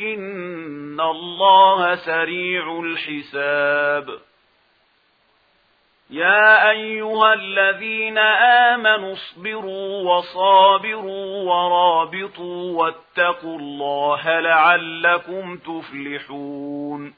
ان الله سريع الحساب يا ايها الذين امنوا اصبروا وصابروا ورابطوا واتقوا الله لعلكم تفلحون